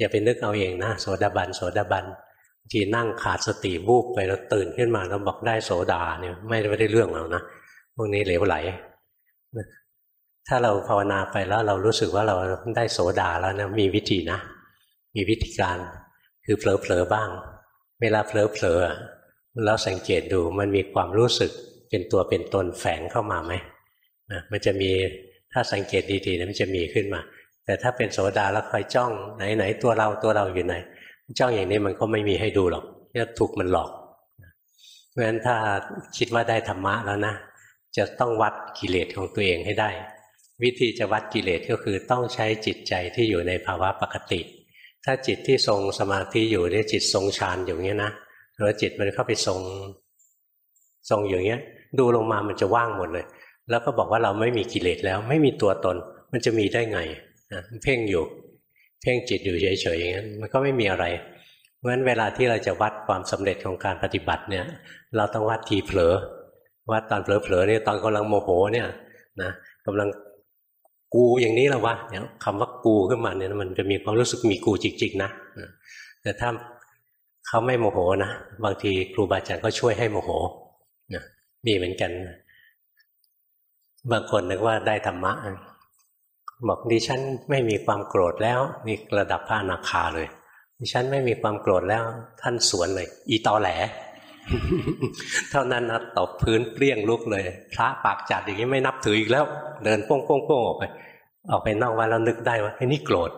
อย่าไปนึกเอาเองนะโสดาบันโสดาบันทีนั่งขาดสติวูบไปแล้วตื่นขึ้นมาแล้วบอกได้โสดาเนี่ยไม่ได้เรื่องแล้วนะพวกนี้เหลวไหลถ้าเราภาวนาไปแล้วเรารู้สึกว่าเราได้โสดาแล้วนะมีวิธีนะ มีวิธีการคือเผลอๆบ้าง เวลาเผลอๆแล้วสังเกตดูมันมีความรู้สึกเป็นตัวเป็นตนแฝงเข้ามาไหมนะมันจะมีถ้าสังเกตดีๆนะมันจะมีขึ้นมา แต่ถ้าเป็นโสดาแล้วคอยจ้องไหนๆตัวเราตัวเราอยู่ไหน จ้องอย่างนี้มันก็ไม่มีให้ดูหรอกเนี่ยถูกมันหลอกเพราะฉะนั้นถ้าคิดว่าได้ธรรมะแล้วนะจะต้องวัดกิเลสของตัวเองให้ได้ วิธีจะวัดกิเลสก็คือต้องใช้จิตใจที่อยู่ในภาวะปกติ ถ้าจิตที่ทรงสมาธิอยู่เนี่ยจิตทรงฌานอยู่เงี้ยนะแล้วจิตมันเข้าไปทรงทรงอย่างเงี้ย ดูลงมามันจะว่างหมดเลย แล้วก็บอกว่าเราไม่มีกิเลสแล้วไม่มีตัวตน มันจะมีได้ไง เพ่งอยู่ เพ่งจิตอยู่เฉยๆอย่างนั้นมันก็ไม่มีอะไร เพราะฉะนั้นเวลาที่เราจะวัดความสำเร็จของการปฏิบัติเนี่ย เราต้องวัดทีเผลอ วัดตอนเผลอๆเนี่ยตอนกำลังโมโหเนี่ยนะกำลังกูอย่างนี้แล้ววะเนี่ยคำว่ากูขึ้นมาเนี่ยมันจะมีความรู้สึกมีกูจริงๆนะแต่ถ้าเขาไม่โมโหนะบางทีครูบาอาจารย์ก็ช่วยให้โมโหนะมีเหมือนกัน บางคนนึกว่าได้ธรรมะ บอกดิฉันไม่มีความโกรธแล้วนี่ระดับพระอนาคาเลย ดิฉันไม่มีความโกรธแล้ว ท่านสวนเลย อีตอแหล เท่านั้นนะตบพื้นเปรี้ยงลุกเลย พระปากจัดอย่างนี้ไม่นับถืออีกแล้ว เดินโป้งโป้งโป้งออกไป ออกไปนอกวัดแล้วนึกได้ว่าไอ้นี่โกรธ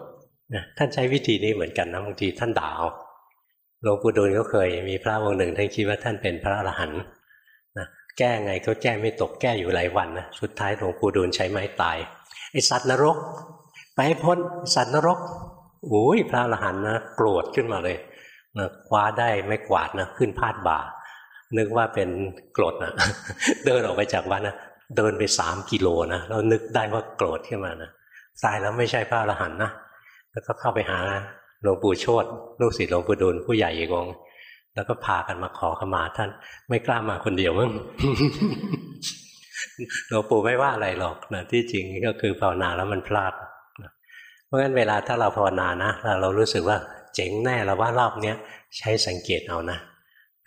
นะท่านใช้วิธีนี้เหมือนกันนะบางทีท่านด่าหลวงปู่ดูลก็เคย มีพระองค์หนึ่งท่านคิดว่าท่านเป็นพระอรหันต์นะแก้ไงก็แก้ไม่ตกแก้อยู่หลายวันนะสุดท้ายหลวงปู่ดูลใช้ไม้ตาย ไอสัตว์นรก ไปพ้นสัตว์นรกโอ้ยพระอรหันต์นะโกรธขึ้นมาเลยนะคว้าได้ไม่กวาดนะขึ้นพาดบ่า นึกว่าเป็นโกรดนะเดินออกไปจากวัดนะเดินไปสามกิโลนะแล้วนึกได้ว่าโกรธขึ้นมานะตายแล้วไม่ใช่พระอรหันต์นะแล้วก็เข้าไปหาหลวงปู่โชตลูกศิษย์หลวงปู่ดูลผู้ใหญ่อีกองแล้วก็พากันมาขอขมาท่าน ไม่กล้ามาคนเดียวมั้ง หลวงปู่ไม่ว่าอะไรหรอกนะที่จริงก็คือภาวนาแล้วมันพลาดเพราะฉะนั้นเวลาถ้าเราภาวนานะเราเรารู้สึกว่าเจ๋งแน่เราว่ารอบเนี้ยใช้สังเกตเอานะ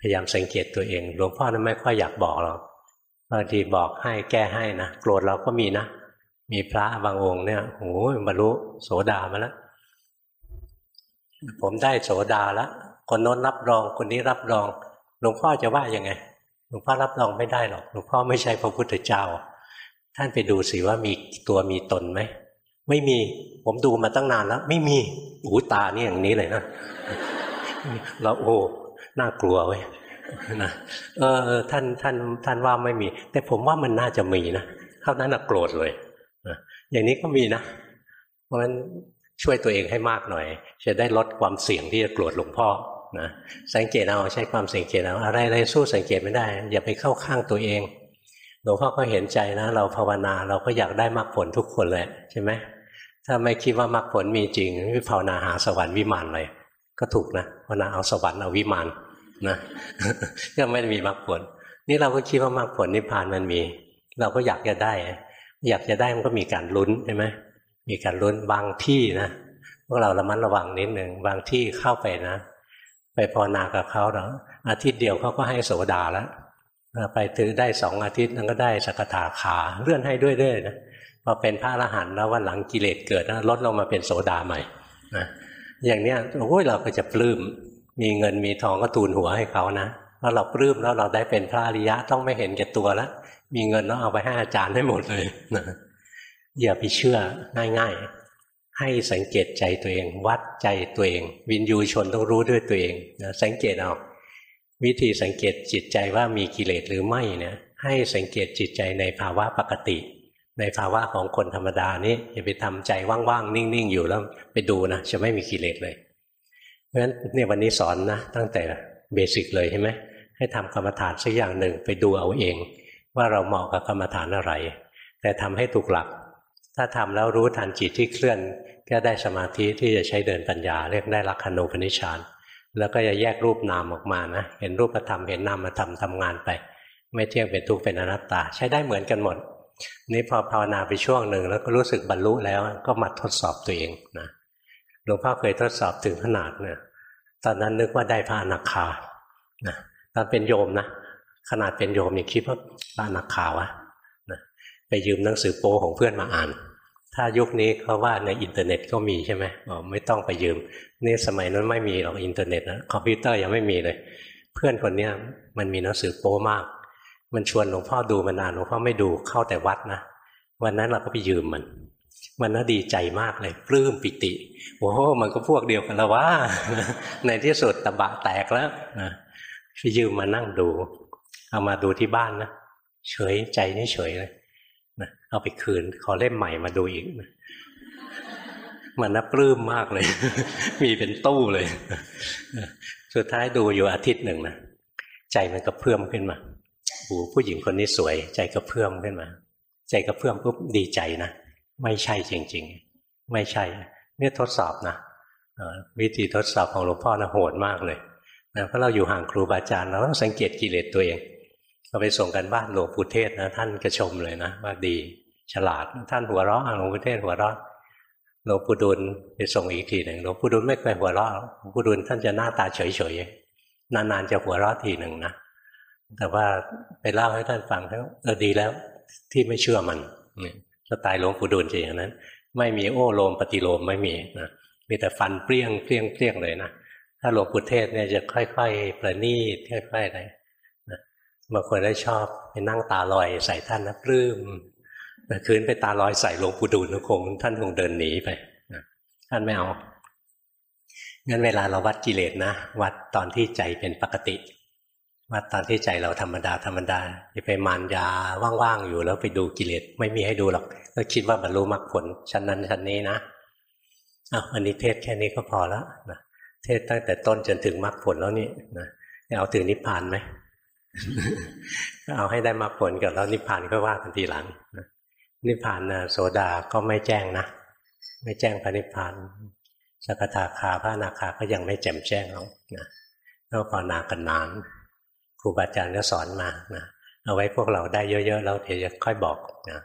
พยายามสังเกตตัวเองหลวงพ่อนั้นไม่ค่อยอยากบอกเราบางทีบอกให้แก้ให้นะโกรธเราก็มีนะ มีพระบางองค์เนี่ยโอ้ยบรรลุโสดามาแล้วผมได้โสดาแล้วคนโน้นรับรองคนนี้รับรองหลวงพ่อจะว่ายังไง หลวงพ่อรับรองไม่ได้หรอกหลวงพ่อไม่ใช่พระพุทธเจ้า ท่านไปดูสิว่ามีตัวมีตนไหมไม่มีผมดูมาตั้งนานแล้ว ไม่มีหูตานี่อย่างนี้เลยนะแล้วโอ้น่ากลัวเว้ยนะเออท่านท่านท่านว่าไม่มี แต่ผมว่ามันน่าจะมีนะเท่านั้นนะโกรธเลยนะอย่างนี้ก็มีนะ เพราะฉะนั้นช่วยตัวเองให้มากหน่อย จะได้ลดความเสี่ยงที่จะโกรธหลวงพ่อ นะสังเกตเอาใช้ความสังเกตเอาอะไรอะไรสู้สังเกตไม่ได้ อย่าไปเข้าข้างตัวเองหลวงพ่อก็เห็นใจนะ เราภาวนาเราก็อยากได้มรรคผลทุกคนเลยใช่ไหมถ้าไม่คิดว่ามรรคผลมีจริงไม่ภาวนาหาสวรรค์วิมานเลยก็ถูกนะภาวนาเอาสวรรค์เอาวิมานนะก็ไม่ได้มีมรรคผล นี่เราก็คิดว่ามรรคผลนิพพานมันมี เราก็อยากจะได้ อยากจะได้มันก็มีการลุ้นใช่ไหมมีการลุ้นบางที่นะพวกเราระมัดระวังนิดหนึ่งบางที่เข้าไปนะ ไปภาวนากับเขาเนาะอาทิตย์เดียวเขาก็ให้โสดาแล้วไปถือได้สองอาทิตย์นั้นก็ได้สกทาขาเลื่อนให้ด้วยเด้นะพอเป็นพระอรหันต์แล้ววันหลังกิเลสเกิดลดลงมาเป็นโสดาใหม่นะอย่างเนี้ยโอ้ยเราก็จะปลื้มมีเงินมีทองก็ตูนหัวให้เขานะแล้วเราปลื้มแล้วเราได้เป็นพระอริยะต้องไม่เห็นแก่ตัวแล้วมีเงินแล้วเอาไปให้อาจารย์ให้หมดเลยนะอย่าไปเชื่อง่าย ให้สังเกตใจตัวเอง วัดใจตัวเอง วินยูชนต้องรู้ด้วยตัวเองนะสังเกตเอาวิธีสังเกตจิตใจว่ามีกิเลสหรือไม่เนี่ยให้สังเกตจิตใจในภาวะปกติ ในภาวะของคนธรรมดานี้อย่าไปทำใจว่างๆ นิ่งๆ อยู่แล้วไปดูนะจะไม่มีกิเลสเลย เพราะฉะนั้นเนี่ยวันนี้สอนนะตั้งแต่เบสิกเลยใช่ไหมให้ทำกรรมฐานสักอย่างหนึ่งไปดูเอาเอง ว่าเราเหมาะกับกรรมฐานอะไร แต่ทำให้ถูกหลัก ถ้าทำแล้วรู้ทันจิตที่เคลื่อน ก็ได้สมาธิที่จะใช้เดินปัญญา เรียกได้ลักขณูปนิชฌานแล้วก็จะแยกรูปนามออกมานะเห็นรูปธรรมเห็นนามธรรมทำงานไป ไม่เที่ยงเป็นทุกข์เป็นอนัตตา ใช้ได้เหมือนกันหมด นี่พอภาวนาไปช่วงหนึ่งแล้วก็รู้สึกบรรลุแล้วก็มาทดสอบตัวเองนะหลวงพ่อเคยทดสอบถึงขนาดเนี่ยตอนนั้นนึกว่าได้พระอนาคานะตอนเป็นโยมนะขนาดเป็นโยมยังคิดว่าพระอนาคาวะ ไปยืมหนังสือโป้ของเพื่อนมาอ่าน ถ้ายุคนี้เขาว่าในอินเทอร์เน็ตก็มีใช่ไหมบอกไม่ต้องไปยืมนี่สมัยนั้นไม่มีหรอกอินเทอร์เน็ตนะคอมพิวเตอร์ยังไม่มีเลย เพื่อนคนนี้มันมีหนังสือโป้มาก มันชวนหลวงพ่อดูมานอ่านหลวงพ่อไม่ดูเข้าแต่วัดนะวันนั้นเราก็ไปยืมมันมันน่าดีใจมากเลยปลื้มปิติโอ้โหมันก็พวกเดียวกันแล้วว่า ในที่สุดตบะแตกแล้วนะยืมมานั่งดู เอามาดูที่บ้านนะเฉยใจนี่เฉยเลย เอาไปคืน ขอเล่มใหม่มาดูอีกมันน่าปลื้มมากเลย มีเป็นตู้เลย สุดท้ายดูอยู่อาทิตย์หนึ่งนะใจมันก็เพิ่มขึ้นมาโอ้ผู้หญิงคนนี้สวย ใจก็เพิ่มขึ้นมา ใจก็เพิ่มปุ๊บดีใจนะไม่ใช่จริง ๆ ไม่ใช่ เนี่ยทดสอบนะวิธีทดสอบของหลวงพ่อนะโหดมากเลยนะเพราะเราอยู่ห่างครูบาอาจารย์เราต้องสังเกตกิเลสตัวเองเราไปส่งกันบ้านหลวงปู่เทศนะท่านกระชมเลยนะว่าดี ฉลาดท่านหัวเราะหลวงปู่เทศหัวเราะหลวงปู่ดุลไปส่งอีกทีหนึ่งหลวงปู่ดุลไม่เคยหัวเราะหลวงปู่ดุลท่านจะหน้าตาเฉยๆนานๆจะหัวเราะทีหนึ่งนะแต่ว่าไปเล่าให้ท่านฟังแล้วเออดีแล้ว ที่ไม่เชื่อมันสไตล์หลวงปู่ดูลจะอย่างนั้น ไม่มีโอ้โลมปฏิโลมไม่มีนะมีแต่ฟันเปรี้ยงเปรี้ยงเปรี้ยงเลยนะถ้าหลวงปู่เทศเนี่ยจะค่อย ๆ ประณีตค่อยๆอะไรบางคนได้ชอบไปนั่งตาลอยใส่ท่านนะปลื้ม คืนไปตาลอยใส่หลวงปู่ดูลคงท่านคงเดินหนีไปท่านไม่เอา งั้นเวลาเราวัดกิเลสนะ วัดตอนที่ใจเป็นปกติว่าตอนที่ใจเราธรรมดาธรรมดาจะไปมานยาว่างๆอยู่แล้วไปดูกิเลสไม่มีให้ดูหรอกก็คิดว่าบรรลุมรรคผลชั้นนั้นชั้นนี้นะอ้าวอันนี้เทศแค่นี้ก็พอแล้วนะเทศตั้งแต่ต้นจนถึงมรรคผลแล้วนี่นะเอาถึงนิพพานไหมเอาให้ได้มรรคผลก่อนแล้วนิพพานก็ว่ากันทีหลังนะ นิพพานนะโสดาก็ไม่แจ้งนะ ไม่แจ้งพระนิพพานสกทาคาพระนาคาก็ยังไม่แจ่มแจ้งหรอกนะก็ภาวนากันนานครูบาอาจารย์ก็สอนมานะเอาไว้พวกเราได้เยอะๆแล้วเดี๋ยวจะค่อยบอกนะ